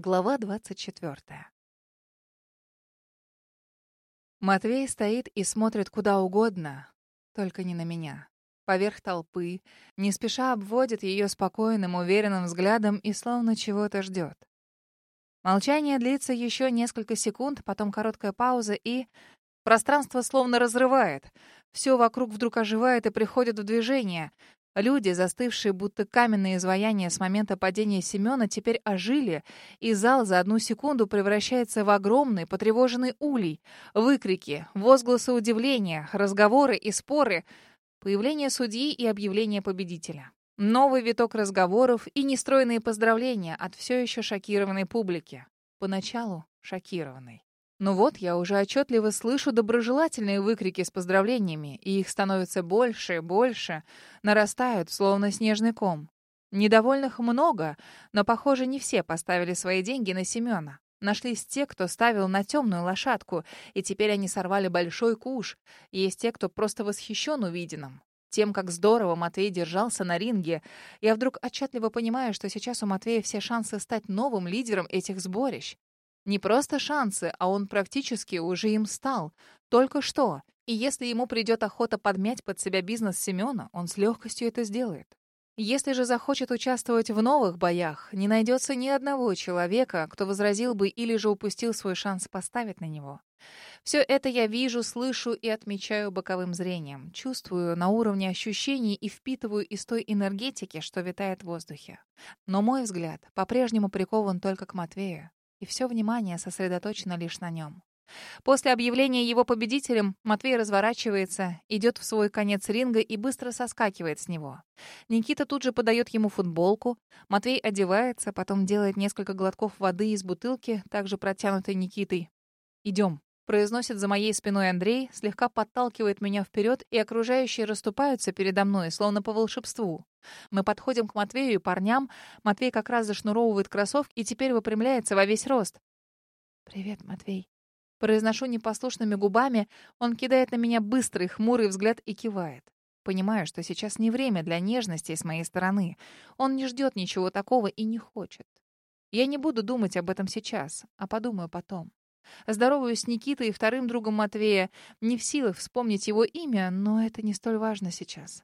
Глава 24. Матвей стоит и смотрит куда угодно, только не на меня. Поверх толпы, не спеша обводит ее спокойным, уверенным взглядом и словно чего-то ждет. Молчание длится еще несколько секунд, потом короткая пауза и... Пространство словно разрывает. Все вокруг вдруг оживает и приходит в движение. Люди, застывшие будто каменные изваяния с момента падения Семена, теперь ожили, и зал за одну секунду превращается в огромный, потревоженный улей. Выкрики, возгласы удивления, разговоры и споры, появление судьи и объявление победителя. Новый виток разговоров и нестроенные поздравления от все еще шокированной публики. Поначалу шокированной. Ну вот, я уже отчетливо слышу доброжелательные выкрики с поздравлениями, и их становится больше и больше, нарастают, словно снежный ком. Недовольных много, но, похоже, не все поставили свои деньги на Семена. Нашлись те, кто ставил на темную лошадку, и теперь они сорвали большой куш. Есть те, кто просто восхищен увиденным. Тем, как здорово Матвей держался на ринге. Я вдруг отчетливо понимаю, что сейчас у Матвея все шансы стать новым лидером этих сборищ. Не просто шансы, а он практически уже им стал. Только что. И если ему придет охота подмять под себя бизнес Семена, он с легкостью это сделает. Если же захочет участвовать в новых боях, не найдется ни одного человека, кто возразил бы или же упустил свой шанс поставить на него. Все это я вижу, слышу и отмечаю боковым зрением, чувствую на уровне ощущений и впитываю из той энергетики, что витает в воздухе. Но мой взгляд по-прежнему прикован только к Матвею и все внимание сосредоточено лишь на нем. После объявления его победителем Матвей разворачивается, идет в свой конец ринга и быстро соскакивает с него. Никита тут же подает ему футболку. Матвей одевается, потом делает несколько глотков воды из бутылки, также протянутой Никитой. «Идем», — произносит за моей спиной Андрей, слегка подталкивает меня вперед, и окружающие расступаются передо мной, словно по волшебству. Мы подходим к Матвею и парням. Матвей как раз зашнуровывает кроссовки и теперь выпрямляется во весь рост. «Привет, Матвей». Произношу непослушными губами. Он кидает на меня быстрый, хмурый взгляд и кивает. Понимаю, что сейчас не время для нежности с моей стороны. Он не ждет ничего такого и не хочет. Я не буду думать об этом сейчас, а подумаю потом. Здороваюсь с Никитой и вторым другом Матвея. Не в силах вспомнить его имя, но это не столь важно сейчас.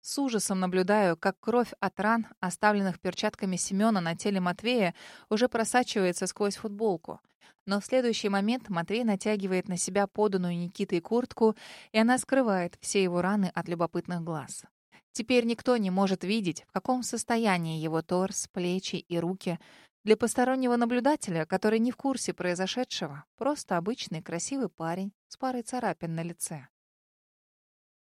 С ужасом наблюдаю, как кровь от ран, оставленных перчатками Семена на теле Матвея, уже просачивается сквозь футболку. Но в следующий момент Матвей натягивает на себя поданную Никитой куртку, и она скрывает все его раны от любопытных глаз. Теперь никто не может видеть, в каком состоянии его торс, плечи и руки. Для постороннего наблюдателя, который не в курсе произошедшего, просто обычный красивый парень с парой царапин на лице.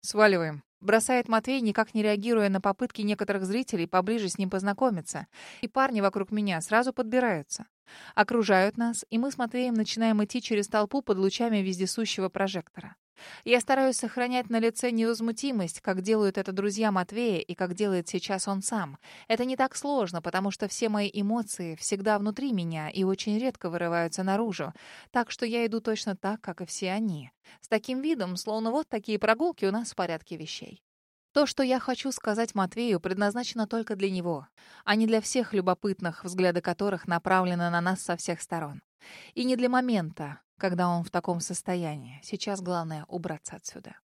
«Сваливаем», Бросает Матвей, никак не реагируя на попытки некоторых зрителей поближе с ним познакомиться. И парни вокруг меня сразу подбираются. Окружают нас, и мы с Матвеем начинаем идти через толпу под лучами вездесущего прожектора. Я стараюсь сохранять на лице невозмутимость, как делают это друзья Матвея и как делает сейчас он сам. Это не так сложно, потому что все мои эмоции всегда внутри меня и очень редко вырываются наружу. Так что я иду точно так, как и все они. С таким видом, словно вот такие прогулки у нас в порядке вещей. То, что я хочу сказать Матвею, предназначено только для него, а не для всех любопытных, взгляды которых направлены на нас со всех сторон. И не для момента, когда он в таком состоянии. Сейчас главное — убраться отсюда.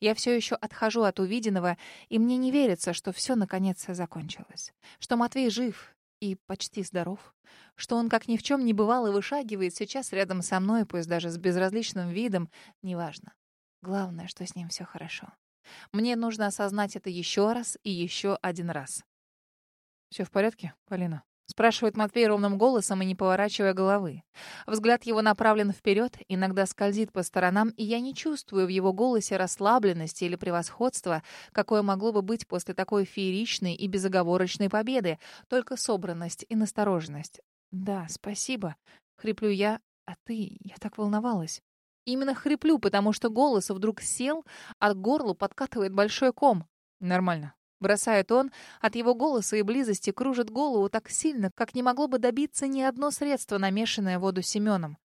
Я все еще отхожу от увиденного, и мне не верится, что все наконец закончилось. Что Матвей жив и почти здоров. Что он, как ни в чем не бывало, вышагивает сейчас рядом со мной, пусть даже с безразличным видом, неважно. Главное, что с ним все хорошо. Мне нужно осознать это еще раз и еще один раз. Все в порядке, Полина? Спрашивает Матвей ровным голосом и не поворачивая головы. Взгляд его направлен вперед, иногда скользит по сторонам, и я не чувствую в его голосе расслабленности или превосходства, какое могло бы быть после такой фееричной и безоговорочной победы, только собранность и настороженность. «Да, спасибо», — хриплю я, «а ты? Я так волновалась». Именно хриплю, потому что голос вдруг сел, а к горлу подкатывает большой ком. «Нормально. Бросает он, от его голоса и близости кружит голову так сильно, как не могло бы добиться ни одно средство, намешанное в воду Семеном.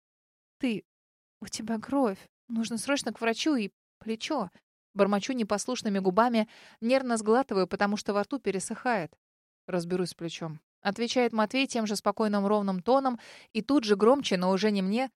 «Ты... у тебя кровь. Нужно срочно к врачу и... плечо». Бормочу непослушными губами, нервно сглатываю, потому что во рту пересыхает. Разберусь с плечом. Отвечает Матвей тем же спокойным ровным тоном и тут же громче, но уже не мне.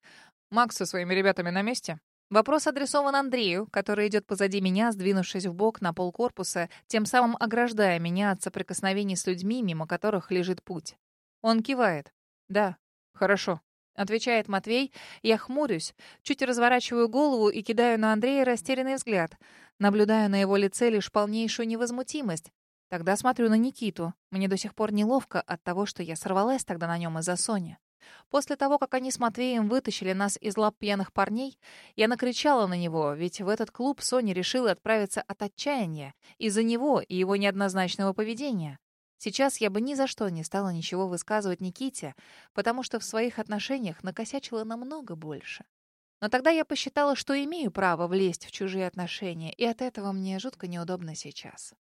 Макс со своими ребятами на месте? Вопрос адресован Андрею, который идет позади меня, сдвинувшись в бок на пол корпуса, тем самым ограждая меня от соприкосновений с людьми, мимо которых лежит путь. Он кивает. «Да, хорошо», — отвечает Матвей. Я хмурюсь, чуть разворачиваю голову и кидаю на Андрея растерянный взгляд. Наблюдаю на его лице лишь полнейшую невозмутимость. Тогда смотрю на Никиту. Мне до сих пор неловко от того, что я сорвалась тогда на нем из-за Сони. После того, как они с Матвеем вытащили нас из лап пьяных парней, я накричала на него, ведь в этот клуб Соня решила отправиться от отчаяния из-за него и его неоднозначного поведения. Сейчас я бы ни за что не стала ничего высказывать Никите, потому что в своих отношениях накосячила намного больше. Но тогда я посчитала, что имею право влезть в чужие отношения, и от этого мне жутко неудобно сейчас.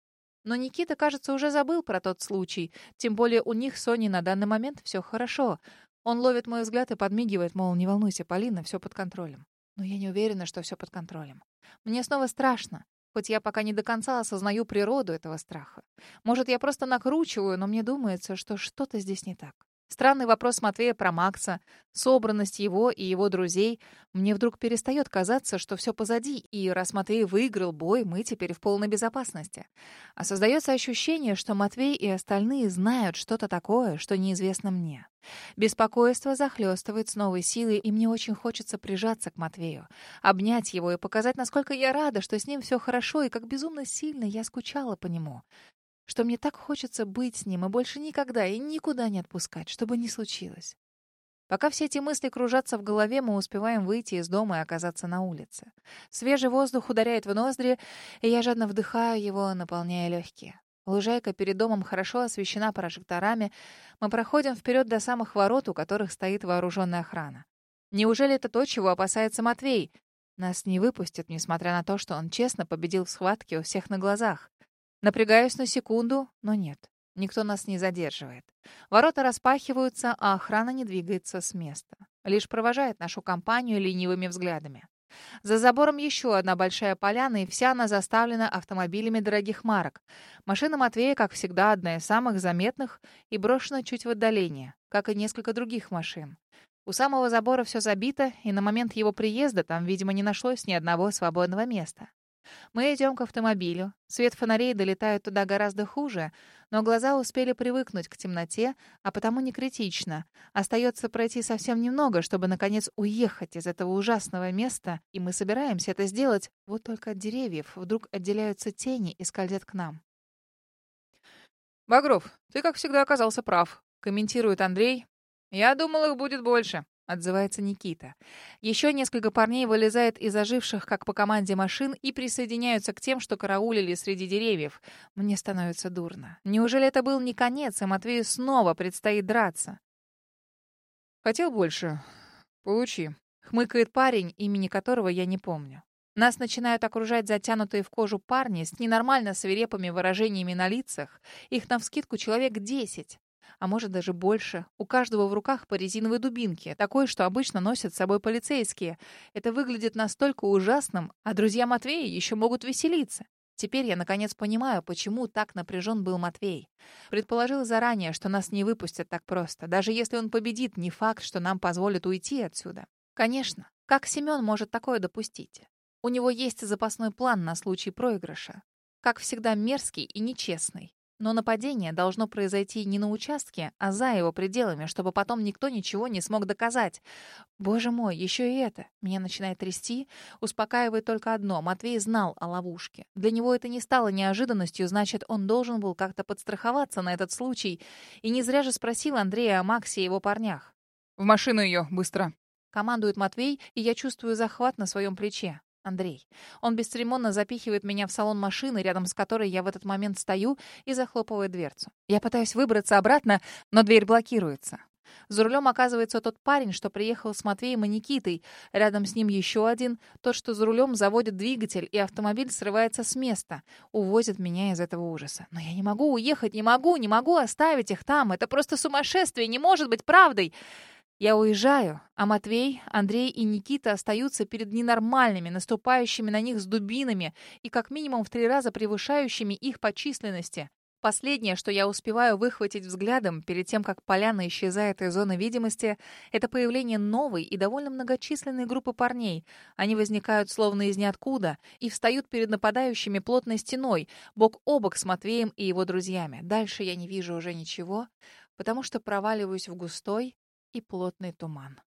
Но Никита, кажется, уже забыл про тот случай. Тем более у них с Соней на данный момент все хорошо. Он ловит мой взгляд и подмигивает, мол, не волнуйся, Полина, все под контролем. Но я не уверена, что все под контролем. Мне снова страшно, хоть я пока не до конца осознаю природу этого страха. Может, я просто накручиваю, но мне думается, что что-то здесь не так. Странный вопрос Матвея про Макса, собранность его и его друзей. Мне вдруг перестает казаться, что все позади, и раз Матвей выиграл бой, мы теперь в полной безопасности. А создается ощущение, что Матвей и остальные знают что-то такое, что неизвестно мне. Беспокойство захлестывает с новой силой, и мне очень хочется прижаться к Матвею, обнять его и показать, насколько я рада, что с ним все хорошо, и как безумно сильно я скучала по нему что мне так хочется быть с ним и больше никогда и никуда не отпускать, чтобы не случилось. Пока все эти мысли кружатся в голове, мы успеваем выйти из дома и оказаться на улице. Свежий воздух ударяет в ноздри, и я жадно вдыхаю его, наполняя легкие. Лужайка перед домом хорошо освещена прожекторами. Мы проходим вперед до самых ворот, у которых стоит вооруженная охрана. Неужели это то, чего опасается Матвей? Нас не выпустят, несмотря на то, что он честно победил в схватке у всех на глазах. Напрягаюсь на секунду, но нет. Никто нас не задерживает. Ворота распахиваются, а охрана не двигается с места. Лишь провожает нашу компанию ленивыми взглядами. За забором еще одна большая поляна, и вся она заставлена автомобилями дорогих марок. Машина Матвея, как всегда, одна из самых заметных и брошена чуть в отдалении, как и несколько других машин. У самого забора все забито, и на момент его приезда там, видимо, не нашлось ни одного свободного места. Мы идем к автомобилю. Свет фонарей долетает туда гораздо хуже, но глаза успели привыкнуть к темноте, а потому не критично. Остается пройти совсем немного, чтобы, наконец, уехать из этого ужасного места, и мы собираемся это сделать, вот только от деревьев вдруг отделяются тени и скользят к нам. «Багров, ты, как всегда, оказался прав», — комментирует Андрей. «Я думал, их будет больше». — отзывается Никита. Еще несколько парней вылезает из оживших, как по команде, машин и присоединяются к тем, что караулили среди деревьев. Мне становится дурно. Неужели это был не конец, и Матвею снова предстоит драться? «Хотел больше. Получи», — хмыкает парень, имени которого я не помню. Нас начинают окружать затянутые в кожу парни с ненормально свирепыми выражениями на лицах. Их навскидку человек десять а может даже больше. У каждого в руках по резиновой дубинке, такой, что обычно носят с собой полицейские. Это выглядит настолько ужасным, а друзья Матвея еще могут веселиться. Теперь я наконец понимаю, почему так напряжен был Матвей. Предположил заранее, что нас не выпустят так просто. Даже если он победит, не факт, что нам позволят уйти отсюда. Конечно, как Семен может такое допустить? У него есть запасной план на случай проигрыша. Как всегда мерзкий и нечестный. Но нападение должно произойти не на участке, а за его пределами, чтобы потом никто ничего не смог доказать. Боже мой, еще и это. Меня начинает трясти. Успокаивает только одно. Матвей знал о ловушке. Для него это не стало неожиданностью, значит, он должен был как-то подстраховаться на этот случай. И не зря же спросил Андрея о Максе и его парнях. «В машину ее, быстро!» Командует Матвей, и я чувствую захват на своем плече. Андрей. Он бесцеремонно запихивает меня в салон машины, рядом с которой я в этот момент стою, и захлопывает дверцу. Я пытаюсь выбраться обратно, но дверь блокируется. За рулем оказывается тот парень, что приехал с Матвеем и Никитой. Рядом с ним еще один. Тот, что за рулем заводит двигатель, и автомобиль срывается с места. Увозит меня из этого ужаса. Но я не могу уехать, не могу, не могу оставить их там. Это просто сумасшествие, не может быть правдой. Я уезжаю, а Матвей, Андрей и Никита остаются перед ненормальными, наступающими на них с дубинами и как минимум в три раза превышающими их по численности. Последнее, что я успеваю выхватить взглядом перед тем, как поляна исчезает из зоны видимости, это появление новой и довольно многочисленной группы парней. Они возникают словно из ниоткуда и встают перед нападающими плотной стеной, бок о бок с Матвеем и его друзьями. Дальше я не вижу уже ничего, потому что проваливаюсь в густой и плотный туман.